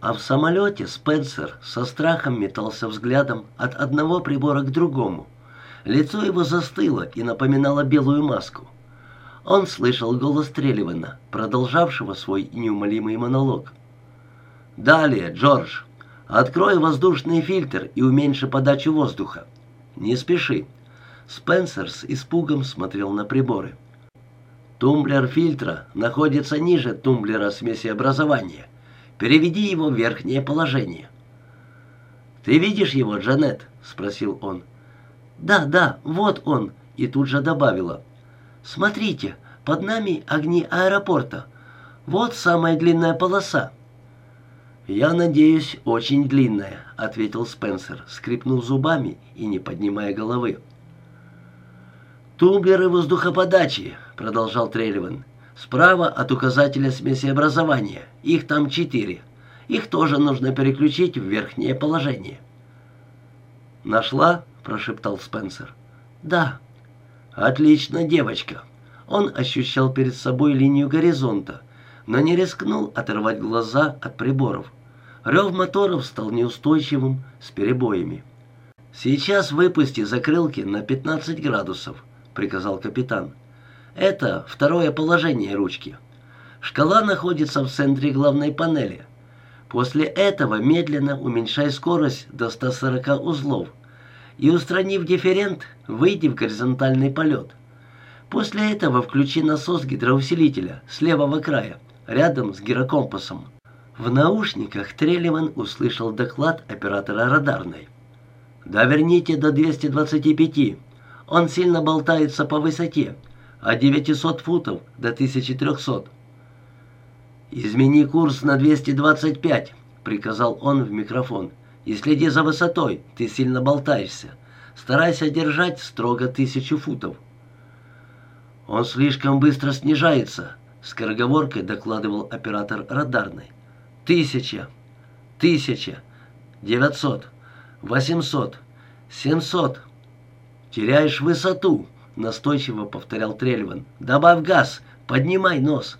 А в самолете Спенсер со страхом метался взглядом от одного прибора к другому. Лицо его застыло и напоминало белую маску. Он слышал голос Трелливана, продолжавшего свой неумолимый монолог. «Далее, Джордж, открой воздушный фильтр и уменьши подачу воздуха. Не спеши». Спенсер с испугом смотрел на приборы. «Тумблер фильтра находится ниже тумблера смеси образования. Переведи его в верхнее положение». «Ты видишь его, Джанет?» — спросил он. «Да, да, вот он», и тут же добавила. «Смотрите, под нами огни аэропорта. Вот самая длинная полоса». «Я надеюсь, очень длинная», — ответил Спенсер, скрипнув зубами и не поднимая головы. «Тумблеры воздухоподачи», — продолжал Трелливан. «Справа от указателя смеси образования. Их там четыре. Их тоже нужно переключить в верхнее положение». «Нашла?» — прошептал Спенсер. «Да». «Отлично, девочка». Он ощущал перед собой линию горизонта, но не рискнул оторвать глаза от приборов. Рев моторов стал неустойчивым, с перебоями. «Сейчас выпусти закрылки на 15 градусов», — приказал капитан. «Это второе положение ручки. Шкала находится в центре главной панели. После этого медленно уменьшай скорость до 140 узлов и, устранив дифферент, выйди в горизонтальный полет. После этого включи насос гидроусилителя с левого края, рядом с гирокомпасом. В наушниках Трелливан услышал доклад оператора радарной. «Доверните до 225. Он сильно болтается по высоте, а 900 футов до 1300». «Измени курс на 225», — приказал он в микрофон. «И следи за высотой, ты сильно болтаешься. Старайся держать строго тысячу футов». «Он слишком быстро снижается», — скороговоркой докладывал оператор радарной. Тысяча, тысяча, девятьсот, восемьсот, семьсот. Теряешь высоту, настойчиво повторял Трельван. Добавь газ, поднимай нос.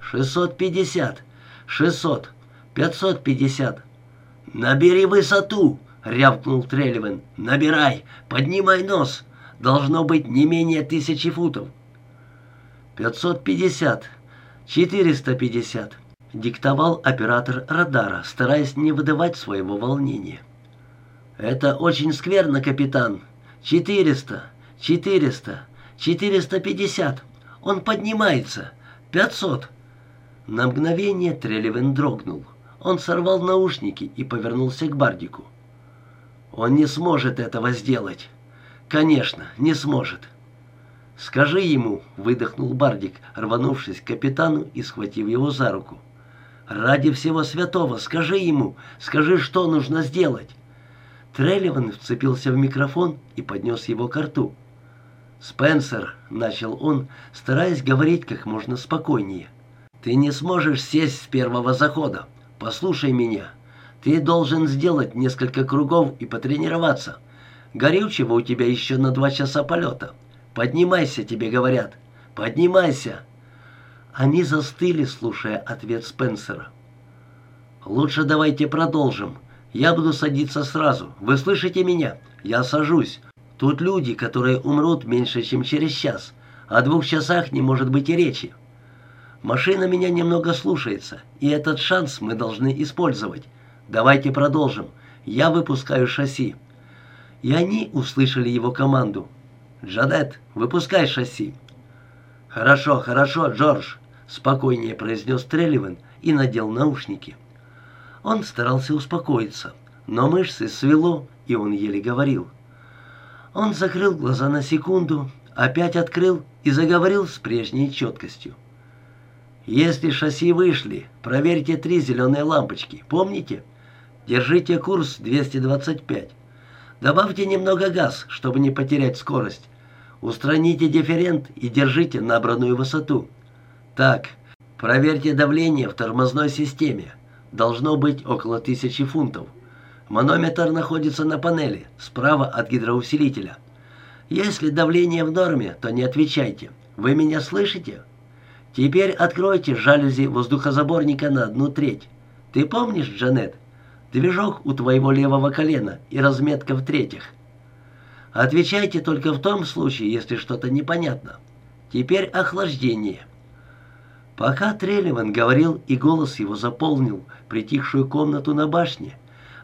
Шестьсот пятьдесят, шестьсот, пятьсот пятьдесят. Набери высоту, рявкнул Трельван. Набирай, поднимай нос. Должно быть не менее тысячи футов. Пятьсот пятьдесят, четыреста пятьдесят диктовал оператор радара, стараясь не выдавать своего волнения. «Это очень скверно, капитан. Четыреста, четыреста, четыреста пятьдесят. Он поднимается. Пятьсот». На мгновение Трелевин дрогнул. Он сорвал наушники и повернулся к Бардику. «Он не сможет этого сделать. Конечно, не сможет». «Скажи ему», — выдохнул Бардик, рванувшись к капитану и схватив его за руку. Ради всего святого, скажи ему, скажи, что нужно сделать. Трелливан вцепился в микрофон и поднес его к рту. «Спенсер», — начал он, стараясь говорить как можно спокойнее, — «ты не сможешь сесть с первого захода. Послушай меня. Ты должен сделать несколько кругов и потренироваться. Горючего у тебя еще на два часа полета. Поднимайся, тебе говорят. Поднимайся!» Они застыли, слушая ответ Спенсера. «Лучше давайте продолжим. Я буду садиться сразу. Вы слышите меня? Я сажусь. Тут люди, которые умрут меньше, чем через час. О двух часах не может быть и речи. Машина меня немного слушается, и этот шанс мы должны использовать. Давайте продолжим. Я выпускаю шасси». И они услышали его команду. «Джанет, выпускай шасси». «Хорошо, хорошо, Джордж спокойнее произнес Трелливан и надел наушники. Он старался успокоиться, но мышцы свело, и он еле говорил. Он закрыл глаза на секунду, опять открыл и заговорил с прежней четкостью. «Если шасси вышли, проверьте три зеленые лампочки, помните? Держите курс 225. Добавьте немного газ, чтобы не потерять скорость. Устраните дифферент и держите набранную высоту. Так, проверьте давление в тормозной системе. Должно быть около тысячи фунтов. Манометр находится на панели, справа от гидроусилителя. Если давление в норме, то не отвечайте. Вы меня слышите? Теперь откройте жалюзи воздухозаборника на одну треть. Ты помнишь, Джанет? Движок у твоего левого колена и разметка в-третьих. Отвечайте только в том случае, если что-то непонятно. Теперь охлаждение. Пока Трелеван говорил, и голос его заполнил притихшую комнату на башне,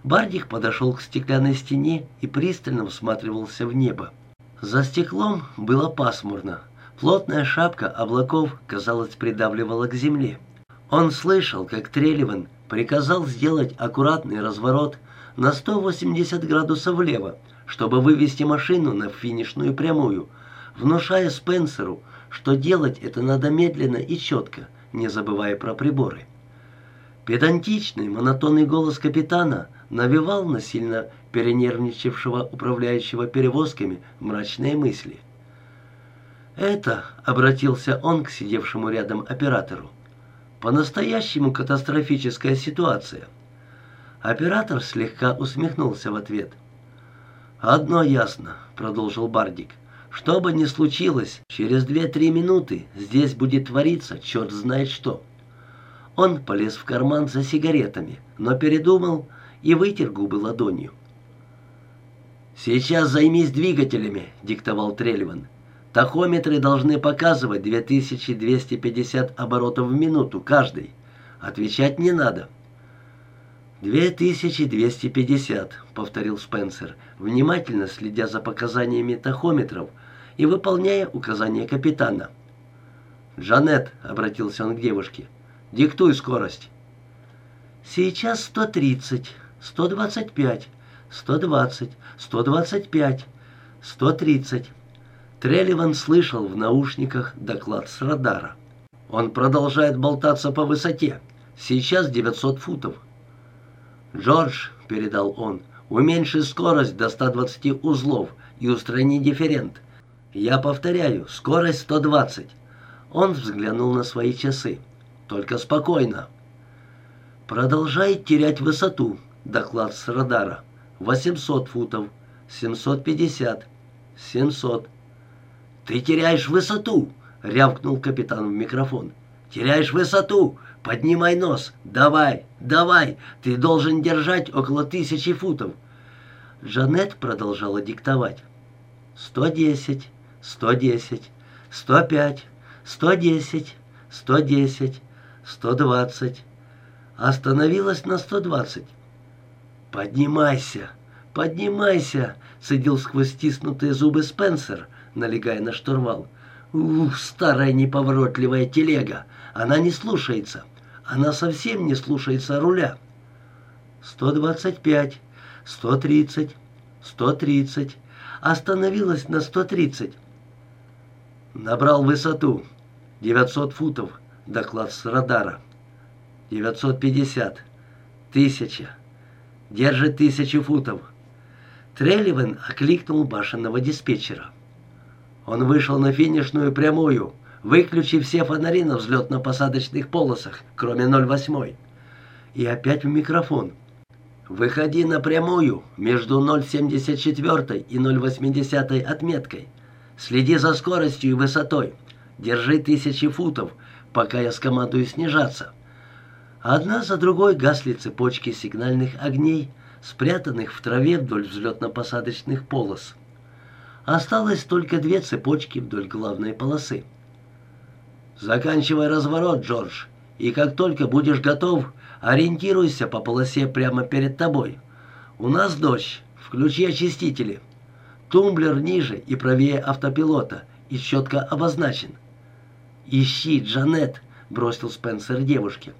Бардик подошел к стеклянной стене и пристально всматривался в небо. За стеклом было пасмурно. Плотная шапка облаков, казалось, придавливала к земле. Он слышал, как Трелеван приказал сделать аккуратный разворот на 180 градусов влево, чтобы вывести машину на финишную прямую, внушая Спенсеру, что делать это надо медленно и четко, не забывая про приборы. Педантичный, монотонный голос капитана навевал на сильно перенервничавшего управляющего перевозками мрачные мысли. «Это», — обратился он к сидевшему рядом оператору, — «по-настоящему катастрофическая ситуация». Оператор слегка усмехнулся в ответ. «Одно ясно», — продолжил Бардик. «Что бы ни случилось, через две-три минуты здесь будет твориться черт знает что». Он полез в карман за сигаретами, но передумал и вытер губы ладонью. «Сейчас займись двигателями», — диктовал Трельван. Тахометры должны показывать 2250 оборотов в минуту каждый. Отвечать не надо. «2250», — повторил Спенсер, внимательно следя за показаниями тахометров и выполняя указания капитана. «Джанет», — обратился он к девушке, — «диктуй скорость». «Сейчас 130, 125, 120, 125, 130». Трелливан слышал в наушниках доклад с радара. Он продолжает болтаться по высоте. Сейчас 900 футов. «Джордж», — передал он, — «уменьши скорость до 120 узлов и устрани дифферент. Я повторяю, скорость 120». Он взглянул на свои часы. «Только спокойно». «Продолжай терять высоту», — доклад с радара. «800 футов, 750, 700». «Ты теряешь высоту!» — рявкнул капитан в микрофон. «Теряешь высоту! Поднимай нос! Давай, давай! Ты должен держать около тысячи футов!» Жанет продолжала диктовать. «Сто десять, сто десять, сто пять, сто десять, сто десять, сто двадцать». Остановилась на сто двадцать. «Поднимайся, поднимайся!» — цедил сквозь стиснутые зубы Спенсер — налегая на штурвал. «Ух, старая неповоротливая телега! Она не слушается! Она совсем не слушается руля!» «Сто двадцать пять, сто тридцать, сто тридцать...» Остановилась на сто тридцать. Набрал высоту. девятьсот футов. Доклад с радара. девятьсот пятьдесят, Тысяча. Держит тысячу футов. Трелливен окликнул башенного диспетчера. Он вышел на финишную прямую, выключив все фонари на взлетно-посадочных полосах, кроме 08. И опять в микрофон. «Выходи на прямую между 0,74 и 0,80 отметкой. Следи за скоростью и высотой. Держи тысячи футов, пока я скомандую снижаться». Одна за другой гасли цепочки сигнальных огней, спрятанных в траве вдоль взлетно-посадочных полос. Осталось только две цепочки вдоль главной полосы. «Заканчивай разворот, Джордж, и как только будешь готов, ориентируйся по полосе прямо перед тобой. У нас дождь, включи очистители. Тумблер ниже и правее автопилота и четко обозначен». «Ищи, Джанет», — бросил Спенсер девушке.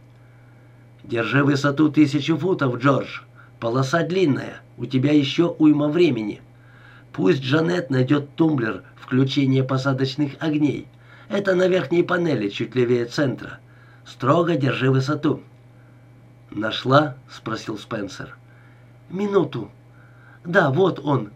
«Держи высоту тысячу футов, Джордж. Полоса длинная, у тебя еще уйма времени». Пусть Джанет найдет тумблер включения посадочных огней. Это на верхней панели, чуть левее центра. Строго держи высоту». «Нашла?» — спросил Спенсер. «Минуту. Да, вот он.